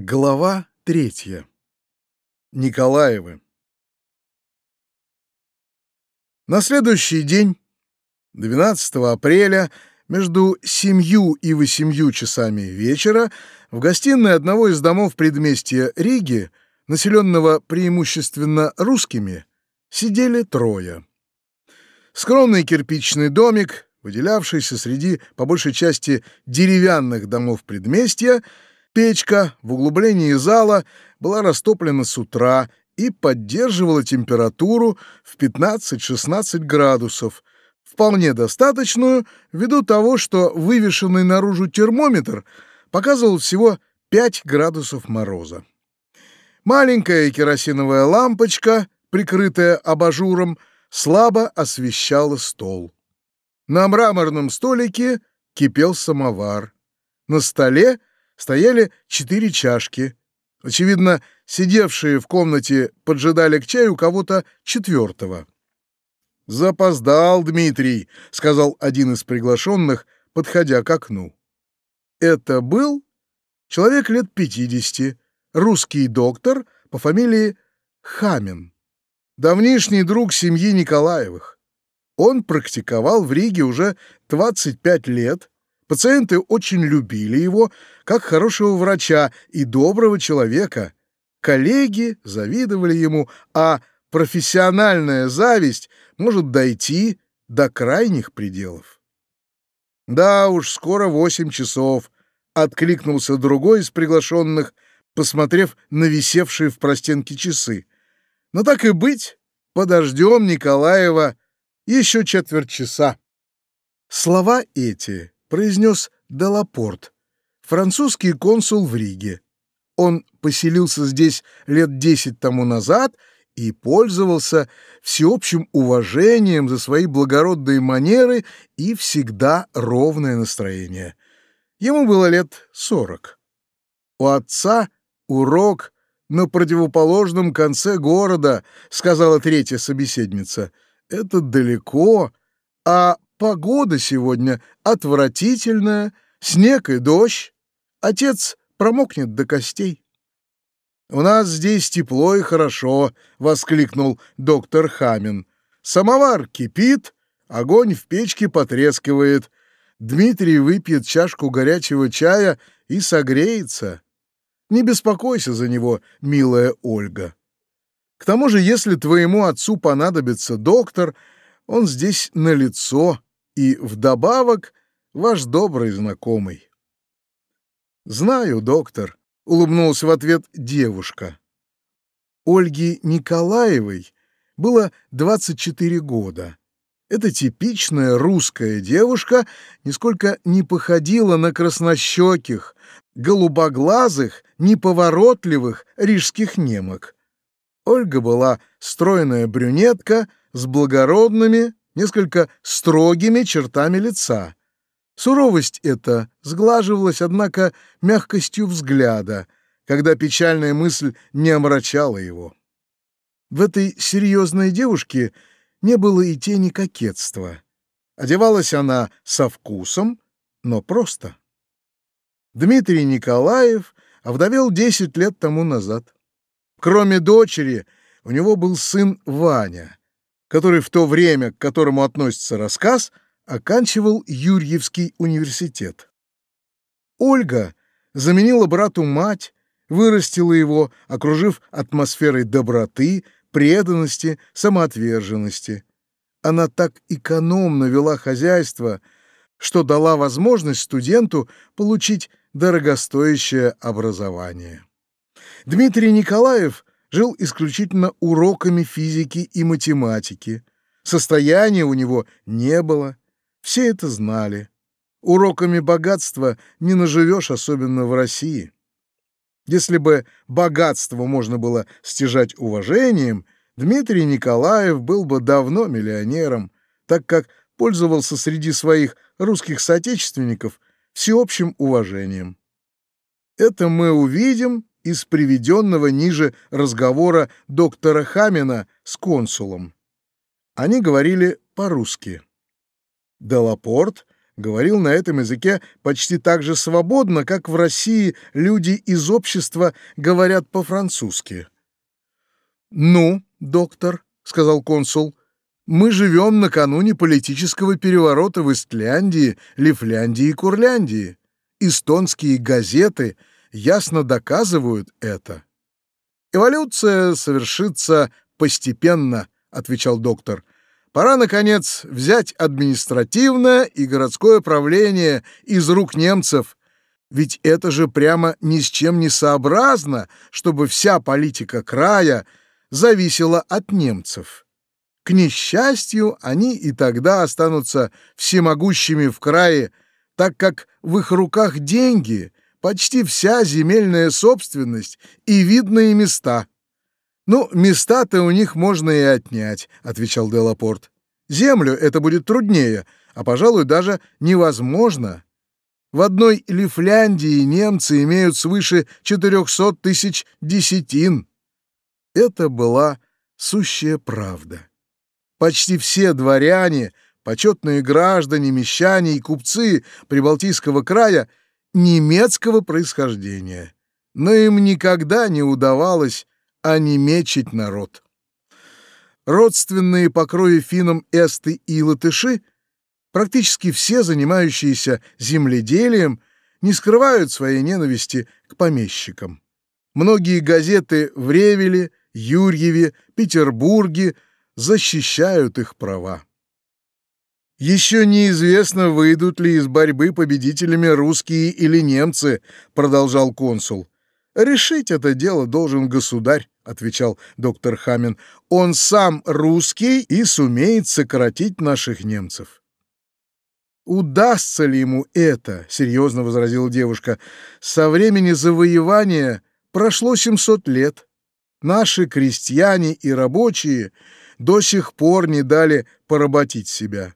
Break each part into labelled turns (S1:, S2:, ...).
S1: Глава третья. Николаевы. На следующий день, 12 апреля, между семью и восемью часами вечера, в гостиной одного из домов предместья Риги, населенного преимущественно русскими, сидели трое. Скромный кирпичный домик, выделявшийся среди, по большей части, деревянных домов предместья, Печка в углублении зала была растоплена с утра и поддерживала температуру в 15-16 градусов, вполне достаточную ввиду того, что вывешенный наружу термометр показывал всего 5 градусов мороза. Маленькая керосиновая лампочка, прикрытая абажуром, слабо освещала стол. На мраморном столике кипел самовар. На столе стояли четыре чашки. Очевидно, сидевшие в комнате поджидали к чаю кого-то четвертого. «Запоздал, Дмитрий», — сказал один из приглашенных, подходя к окну. Это был человек лет пятидесяти, русский доктор по фамилии Хамин, давнишний друг семьи Николаевых. Он практиковал в Риге уже 25 лет, Пациенты очень любили его как хорошего врача и доброго человека. Коллеги завидовали ему, а профессиональная зависть может дойти до крайних пределов. «Да уж, скоро восемь часов», — откликнулся другой из приглашенных, посмотрев на висевшие в простенке часы. «Но так и быть, подождем Николаева еще четверть часа». Слова эти произнес Делапорт, французский консул в Риге. Он поселился здесь лет десять тому назад и пользовался всеобщим уважением за свои благородные манеры и всегда ровное настроение. Ему было лет сорок. У отца урок на противоположном конце города, сказала третья собеседница. Это далеко, а Погода сегодня отвратительная, снег и дождь. Отец промокнет до костей. «У нас здесь тепло и хорошо», — воскликнул доктор Хамин. «Самовар кипит, огонь в печке потрескивает. Дмитрий выпьет чашку горячего чая и согреется. Не беспокойся за него, милая Ольга. К тому же, если твоему отцу понадобится доктор, он здесь налицо, и вдобавок ваш добрый знакомый. «Знаю, доктор», — улыбнулась в ответ девушка. Ольге Николаевой было 24 года. Эта типичная русская девушка нисколько не походила на краснощеких, голубоглазых, неповоротливых рижских немок. Ольга была стройная брюнетка с благородными, несколько строгими чертами лица. Суровость эта сглаживалась, однако, мягкостью взгляда, когда печальная мысль не омрачала его. В этой серьезной девушке не было и тени кокетства. Одевалась она со вкусом, но просто. Дмитрий Николаев овдовел десять лет тому назад. Кроме дочери, у него был сын Ваня — который в то время, к которому относится рассказ, оканчивал Юрьевский университет. Ольга заменила брату мать, вырастила его, окружив атмосферой доброты, преданности, самоотверженности. Она так экономно вела хозяйство, что дала возможность студенту получить дорогостоящее образование. Дмитрий Николаев жил исключительно уроками физики и математики. Состояния у него не было, все это знали. Уроками богатства не наживешь, особенно в России. Если бы богатство можно было стяжать уважением, Дмитрий Николаев был бы давно миллионером, так как пользовался среди своих русских соотечественников всеобщим уважением. Это мы увидим из приведенного ниже разговора доктора Хамина с консулом. Они говорили по-русски. Делапорт говорил на этом языке почти так же свободно, как в России люди из общества говорят по-французски. «Ну, доктор», — сказал консул, — «мы живем накануне политического переворота в Истляндии, Лифляндии и Курляндии. Эстонские газеты ясно доказывают это». «Эволюция совершится постепенно», — отвечал доктор. «Пора, наконец, взять административное и городское правление из рук немцев. Ведь это же прямо ни с чем не сообразно, чтобы вся политика края зависела от немцев. К несчастью, они и тогда останутся всемогущими в крае, так как в их руках деньги, почти вся земельная собственность и видные места. «Ну, места-то у них можно и отнять», — отвечал Делапорт. «Землю это будет труднее, а, пожалуй, даже невозможно. В одной Лифляндии немцы имеют свыше 400 тысяч десятин. Это была сущая правда. Почти все дворяне, почетные граждане, мещане и купцы Прибалтийского края немецкого происхождения, но им никогда не удавалось онемечить народ. Родственные по крови финнам эсты и латыши, практически все занимающиеся земледелием, не скрывают своей ненависти к помещикам. Многие газеты в Ревеле, Юрьеве, Петербурге защищают их права. «Еще неизвестно, выйдут ли из борьбы победителями русские или немцы», — продолжал консул. «Решить это дело должен государь», — отвечал доктор Хамин. «Он сам русский и сумеет сократить наших немцев». «Удастся ли ему это?» — серьезно возразила девушка. «Со времени завоевания прошло 700 лет. Наши крестьяне и рабочие до сих пор не дали поработить себя.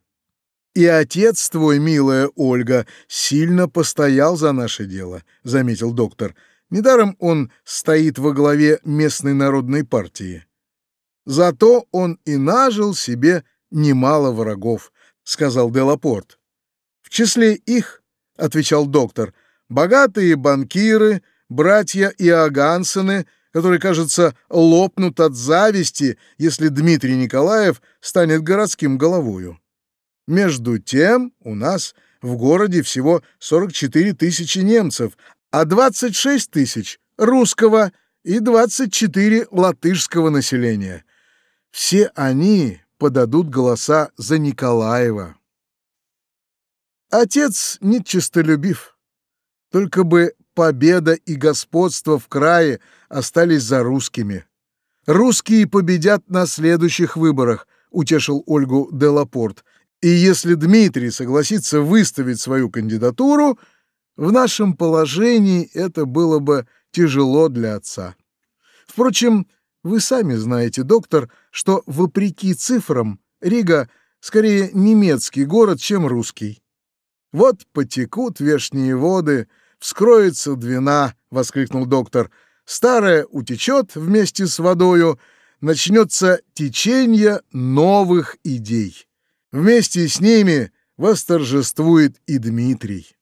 S1: И отец твой, милая Ольга, сильно постоял за наше дело, заметил доктор. Недаром он стоит во главе местной народной партии. Зато он и нажил себе немало врагов, сказал Делапорт. В числе их, отвечал доктор, богатые банкиры, братья Иогансены — которые, кажется, лопнут от зависти, если Дмитрий Николаев станет городским головою. Между тем у нас в городе всего 44 тысячи немцев, а 26 тысяч русского и 24 латышского населения. Все они подадут голоса за Николаева. Отец не честолюбив. Только бы победа и господство в крае остались за русскими. Русские победят на следующих выборах, утешил Ольгу Делапорт. И если Дмитрий согласится выставить свою кандидатуру, в нашем положении это было бы тяжело для отца. Впрочем, вы сами знаете, доктор, что вопреки цифрам Рига скорее немецкий город, чем русский. Вот потекут вешние воды, вскроется двина, воскликнул доктор. Старая утечет вместе с водою, начнется течение новых идей. Вместе с ними восторжествует и Дмитрий.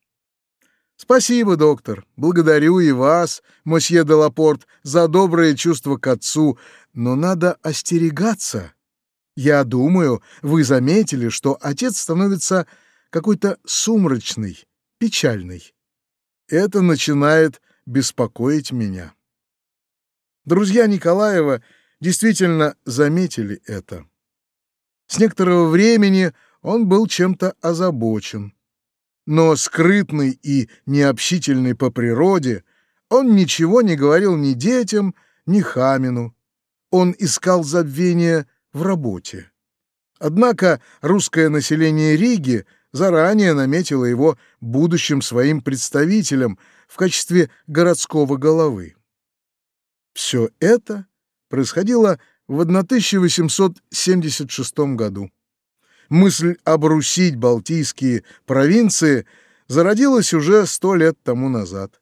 S1: Спасибо, доктор. Благодарю и вас, мосье де Лапорт, за доброе чувство к отцу, но надо остерегаться. Я думаю, вы заметили, что отец становится какой-то сумрачный, печальный. Это начинает беспокоить меня. Друзья Николаева действительно заметили это. С некоторого времени он был чем-то озабочен. Но скрытный и необщительный по природе, он ничего не говорил ни детям, ни Хамину. Он искал забвения в работе. Однако русское население Риги заранее наметило его будущим своим представителем в качестве городского головы. Все это происходило в 1876 году. Мысль обрусить Балтийские провинции зародилась уже сто лет тому назад.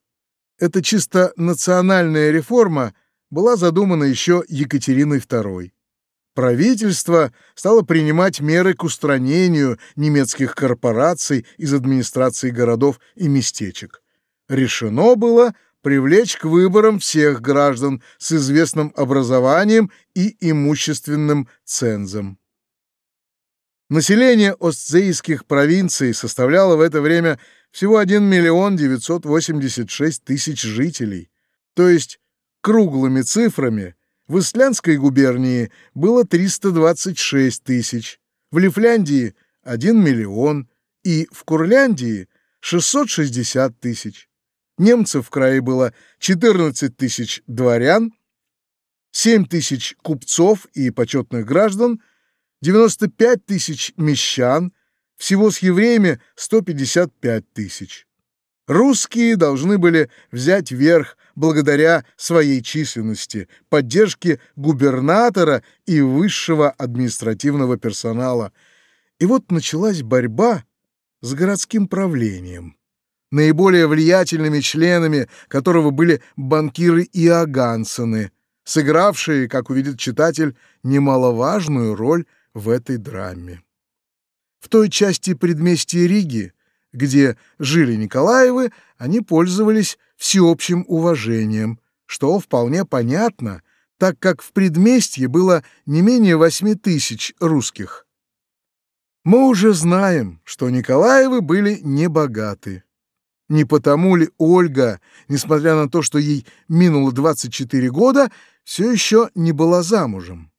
S1: Эта чисто национальная реформа была задумана еще Екатериной II. Правительство стало принимать меры к устранению немецких корпораций из администрации городов и местечек. Решено было привлечь к выборам всех граждан с известным образованием и имущественным цензом. Население остзейских провинций составляло в это время всего 1 миллион 986 тысяч жителей, то есть круглыми цифрами в Исландской губернии было 326 тысяч, в Лифляндии — 1 миллион и в Курляндии — 660 тысяч. Немцев в крае было 14 тысяч дворян, 7 тысяч купцов и почетных граждан, 95 тысяч мещан, всего с евреями 155 тысяч. Русские должны были взять верх благодаря своей численности, поддержке губернатора и высшего административного персонала. И вот началась борьба с городским правлением, наиболее влиятельными членами которого были банкиры и агансены, сыгравшие, как увидит читатель, немаловажную роль в этой драме. В той части предместья Риги, где жили Николаевы, они пользовались всеобщим уважением, что вполне понятно, так как в предместье было не менее восьми тысяч русских. Мы уже знаем, что Николаевы были небогаты. Не потому ли Ольга, несмотря на то, что ей минуло 24 года, все еще не была замужем?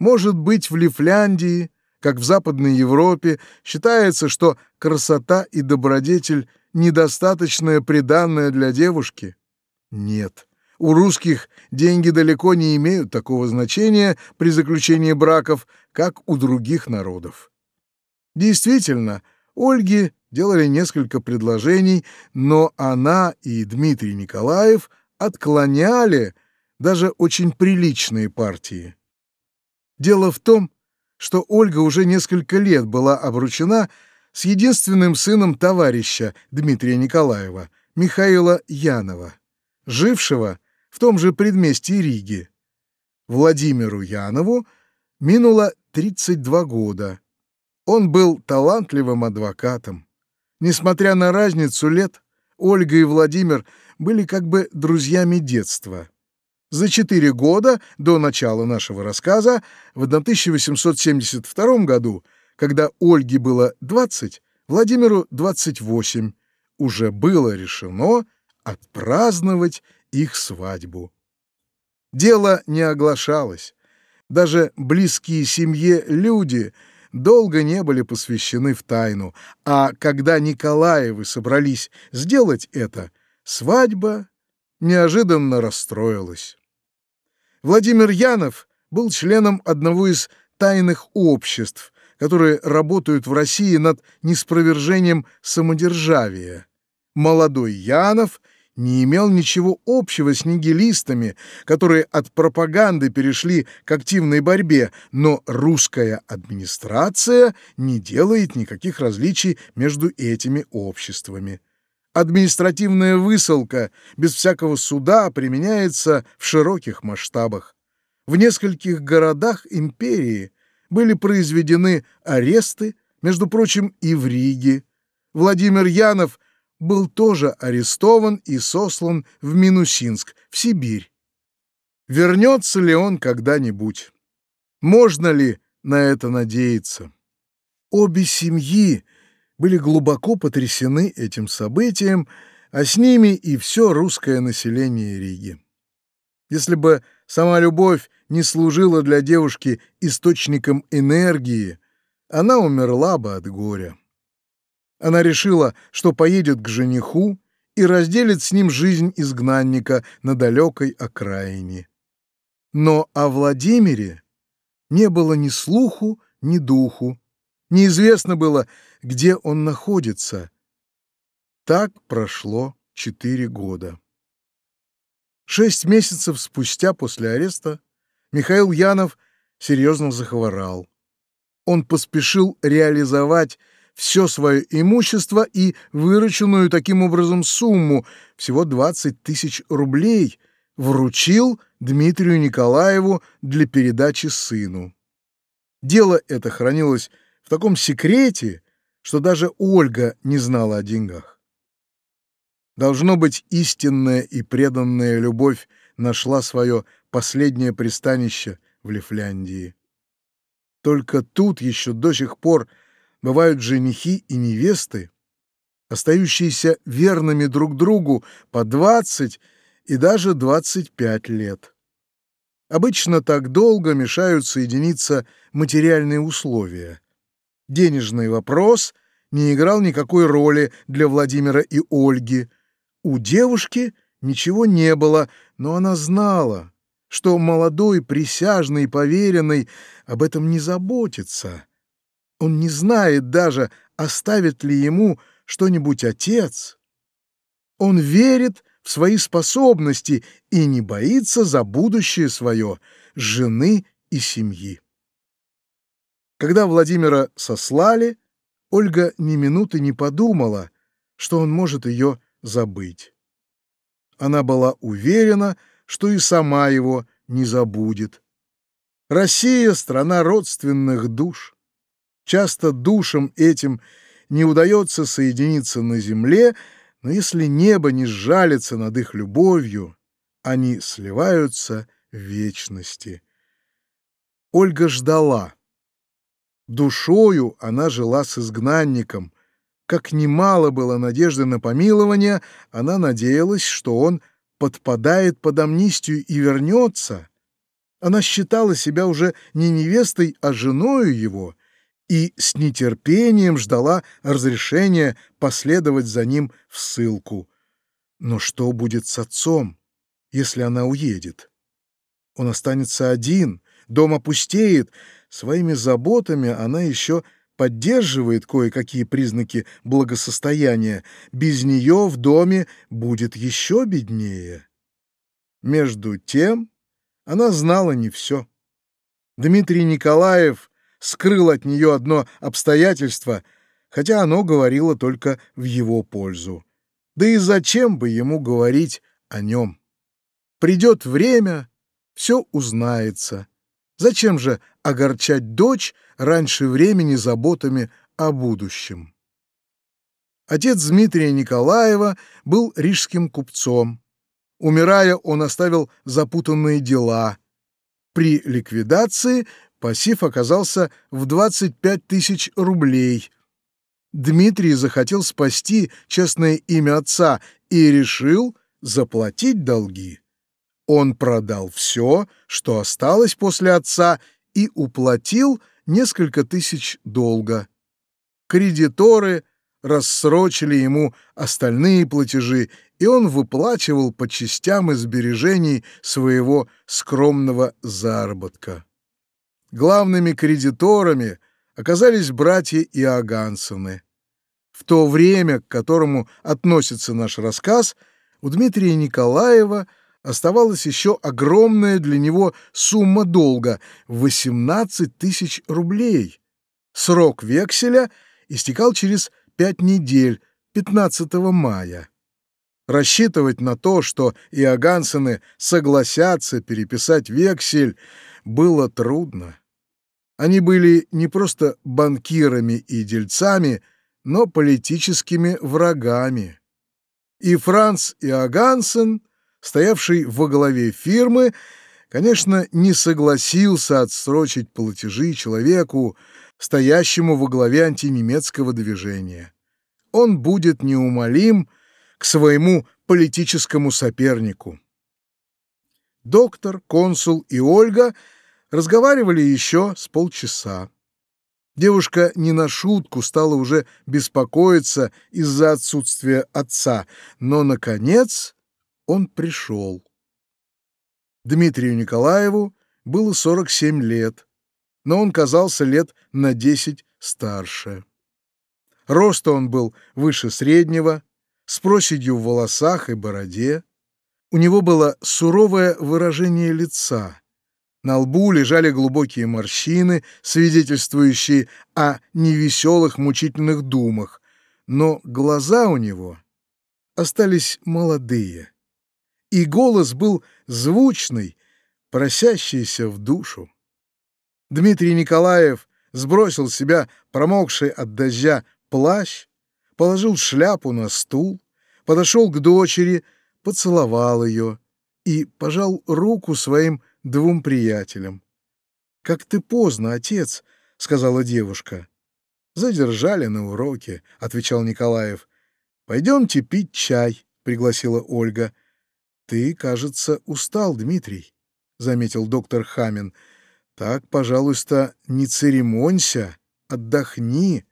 S1: Может быть, в Лифляндии, как в Западной Европе, считается, что красота и добродетель — недостаточное приданное для девушки? Нет. У русских деньги далеко не имеют такого значения при заключении браков, как у других народов. Действительно, Ольге делали несколько предложений, но она и Дмитрий Николаев отклоняли даже очень приличные партии. Дело в том, что Ольга уже несколько лет была обручена с единственным сыном товарища Дмитрия Николаева, Михаила Янова, жившего в том же предместье Риги. Владимиру Янову минуло 32 года. Он был талантливым адвокатом. Несмотря на разницу лет, Ольга и Владимир были как бы друзьями детства. За четыре года до начала нашего рассказа, в 1872 году, когда Ольге было 20, Владимиру 28, уже было решено отпраздновать их свадьбу. Дело не оглашалось. Даже близкие семье люди долго не были посвящены в тайну, а когда Николаевы собрались сделать это, свадьба неожиданно расстроилась. Владимир Янов был членом одного из тайных обществ, которые работают в России над неспровержением самодержавия. Молодой Янов не имел ничего общего с нигилистами, которые от пропаганды перешли к активной борьбе, но русская администрация не делает никаких различий между этими обществами. Административная высылка без всякого суда применяется в широких масштабах. В нескольких городах империи были произведены аресты, между прочим, и в Риге. Владимир Янов был тоже арестован и сослан в Минусинск, в Сибирь. Вернется ли он когда-нибудь? Можно ли на это надеяться? Обе семьи были глубоко потрясены этим событием, а с ними и все русское население Риги. Если бы сама любовь не служила для девушки источником энергии, она умерла бы от горя. Она решила, что поедет к жениху и разделит с ним жизнь изгнанника на далекой окраине. Но о Владимире не было ни слуху, ни духу. Неизвестно было, где он находится. Так прошло четыре года. Шесть месяцев спустя после ареста Михаил Янов серьезно захворал. Он поспешил реализовать все свое имущество и вырученную таким образом сумму, всего 20 тысяч рублей, вручил Дмитрию Николаеву для передачи сыну. Дело это хранилось в таком секрете, что даже Ольга не знала о деньгах. Должно быть, истинная и преданная любовь нашла свое последнее пристанище в Лифляндии. Только тут еще до сих пор бывают женихи и невесты, остающиеся верными друг другу по 20 и даже 25 лет. Обычно так долго мешают соединиться материальные условия. Денежный вопрос не играл никакой роли для Владимира и Ольги. У девушки ничего не было, но она знала, что молодой присяжный поверенный об этом не заботится. Он не знает даже, оставит ли ему что-нибудь отец. Он верит в свои способности и не боится за будущее свое, жены и семьи. Когда Владимира сослали, Ольга ни минуты не подумала, что он может ее забыть. Она была уверена, что и сама его не забудет. Россия — страна родственных душ. Часто душам этим не удается соединиться на земле, но если небо не сжалится над их любовью, они сливаются в вечности. Ольга ждала. Душою она жила с изгнанником. Как немало было надежды на помилование, она надеялась, что он подпадает под амнистию и вернется. Она считала себя уже не невестой, а женою его, и с нетерпением ждала разрешения последовать за ним в ссылку. Но что будет с отцом, если она уедет? Он останется один, дом опустеет, своими заботами она еще поддерживает кое-какие признаки благосостояния, без нее в доме будет еще беднее. Между тем она знала не все. Дмитрий Николаев скрыл от нее одно обстоятельство, хотя оно говорило только в его пользу. Да и зачем бы ему говорить о нем? Придет время, все узнается. Зачем же огорчать дочь раньше времени заботами о будущем? Отец Дмитрия Николаева был рижским купцом. Умирая, он оставил запутанные дела. При ликвидации пассив оказался в 25 тысяч рублей. Дмитрий захотел спасти честное имя отца и решил заплатить долги. Он продал все, что осталось после отца, и уплатил несколько тысяч долга. Кредиторы рассрочили ему остальные платежи, и он выплачивал по частям из сбережений своего скромного заработка. Главными кредиторами оказались братья Иогансены. В то время, к которому относится наш рассказ, у Дмитрия Николаева оставалась еще огромная для него сумма долга — 18 тысяч рублей. Срок векселя истекал через пять недель, 15 мая. Рассчитывать на то, что Иогансены согласятся переписать вексель, было трудно. Они были не просто банкирами и дельцами, но политическими врагами. И Франц Иогансен, стоявший во главе фирмы, конечно, не согласился отсрочить платежи человеку, стоящему во главе антинемецкого движения. Он будет неумолим к своему политическому сопернику. Доктор, консул и Ольга разговаривали еще с полчаса. Девушка не на шутку стала уже беспокоиться из-за отсутствия отца, но, наконец, он пришел. Дмитрию Николаеву было 47 лет, но он казался лет на 10 старше. Роста он был выше среднего, с проседью в волосах и бороде. У него было суровое выражение лица. На лбу лежали глубокие морщины, свидетельствующие о невеселых мучительных думах, но глаза у него остались молодые. и голос был звучный, просящийся в душу. Дмитрий Николаев сбросил с себя промокший от дождя плащ, положил шляпу на стул, подошел к дочери, поцеловал ее и пожал руку своим двум приятелям. «Как ты поздно, отец», — сказала девушка. «Задержали на уроке», — отвечал Николаев. «Пойдемте пить чай», — пригласила Ольга. «Ты, кажется, устал, Дмитрий», — заметил доктор Хамин. «Так, пожалуйста, не церемонься, отдохни.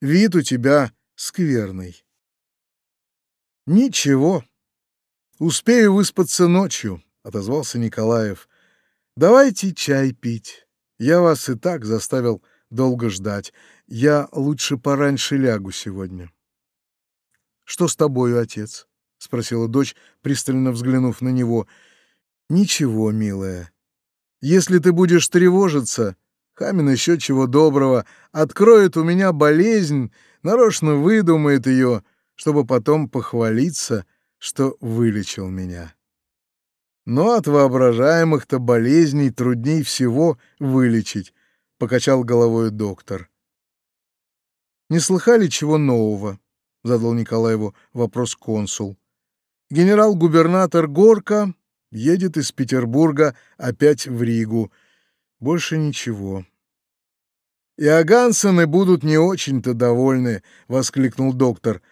S1: Вид у тебя скверный». «Ничего, успею выспаться ночью», — отозвался Николаев. «Давайте чай пить. Я вас и так заставил долго ждать. Я лучше пораньше лягу сегодня». «Что с тобою, отец?» — спросила дочь, пристально взглянув на него. «Ничего, милая. Если ты будешь тревожиться, Хамин еще чего доброго, откроет у меня болезнь, нарочно выдумает ее, чтобы потом похвалиться, что вылечил меня». Но от воображаемых-то болезней трудней всего вылечить, — покачал головой доктор. «Не слыхали чего нового?» — задал Николаеву вопрос консул. «Генерал-губернатор Горка едет из Петербурга опять в Ригу. Больше ничего». «И Агансены будут не очень-то довольны», — воскликнул доктор.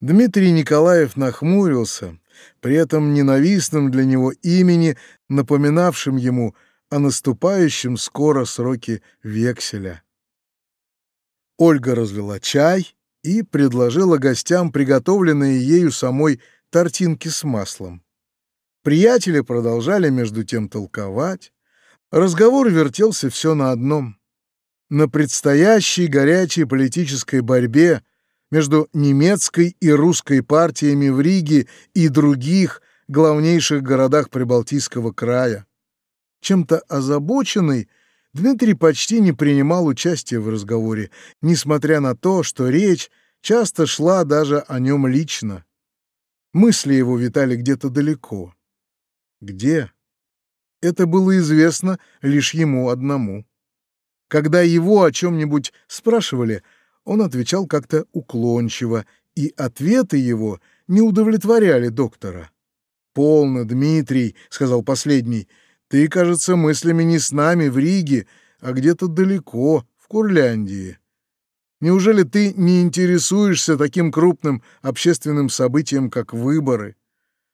S1: Дмитрий Николаев нахмурился, при этом ненавистном для него имени, напоминавшем ему о наступающем скоро сроке векселя. Ольга разлила чай и предложила гостям приготовленные ею самой тортинки с маслом. Приятели продолжали между тем толковать. Разговор вертелся все на одном. На предстоящей горячей политической борьбе между немецкой и русской партиями в Риге и других главнейших городах Прибалтийского края. Чем-то озабоченный, Дмитрий почти не принимал участия в разговоре, несмотря на то, что речь часто шла даже о нем лично. Мысли его витали где-то далеко. Где? Это было известно лишь ему одному. Когда его о чем-нибудь спрашивали — он отвечал как-то уклончиво, и ответы его не удовлетворяли доктора. «Полно, Дмитрий», — сказал последний, — «ты, кажется, мыслями не с нами в Риге, а где-то далеко, в Курляндии. Неужели ты не интересуешься таким крупным общественным событием, как выборы?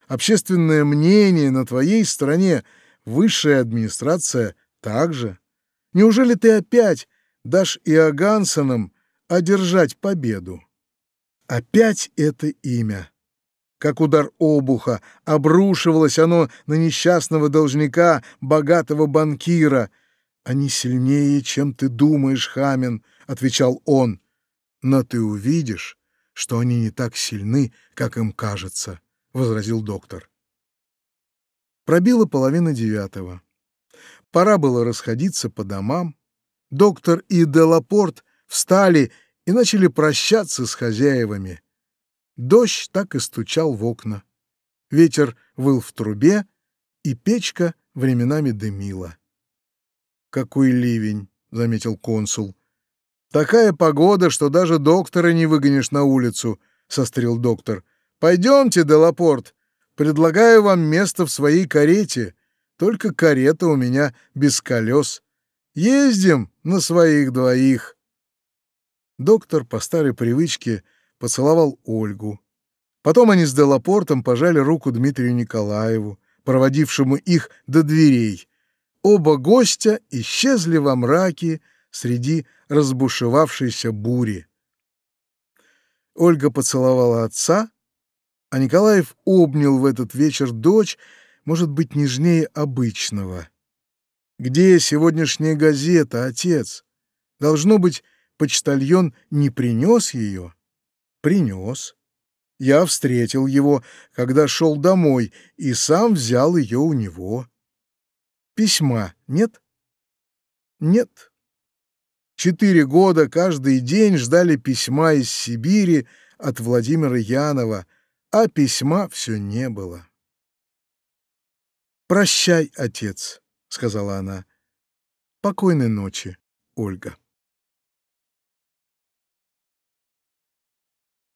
S1: Общественное мнение на твоей стороне, высшая администрация также. Неужели ты опять дашь Иогансонам одержать победу. Опять это имя. Как удар обуха, обрушивалось оно на несчастного должника, богатого банкира. «Они сильнее, чем ты думаешь, Хамин», — отвечал он. «Но ты увидишь, что они не так сильны, как им кажется», — возразил доктор. Пробило половина девятого. Пора было расходиться по домам. Доктор и Делапорт встали и начали прощаться с хозяевами. Дождь так и стучал в окна. Ветер выл в трубе, и печка временами дымила. «Какой ливень!» — заметил консул. «Такая погода, что даже доктора не выгонишь на улицу», — сострил доктор. «Пойдемте, Делапорт, предлагаю вам место в своей карете. Только карета у меня без колес. Ездим на своих двоих». Доктор по старой привычке поцеловал Ольгу. Потом они с Делапортом пожали руку Дмитрию Николаеву, проводившему их до дверей. Оба гостя исчезли во мраке среди разбушевавшейся бури. Ольга поцеловала отца, а Николаев обнял в этот вечер дочь, может быть, нежнее обычного. «Где сегодняшняя газета, отец? Должно быть, почтальон не принес ее? Принес. Я встретил его, когда шел домой, и сам взял ее у него. Письма нет? Нет. Четыре года каждый день ждали письма из Сибири от Владимира Янова, а письма все не было. «Прощай, отец», — сказала она. «Покойной ночи, Ольга».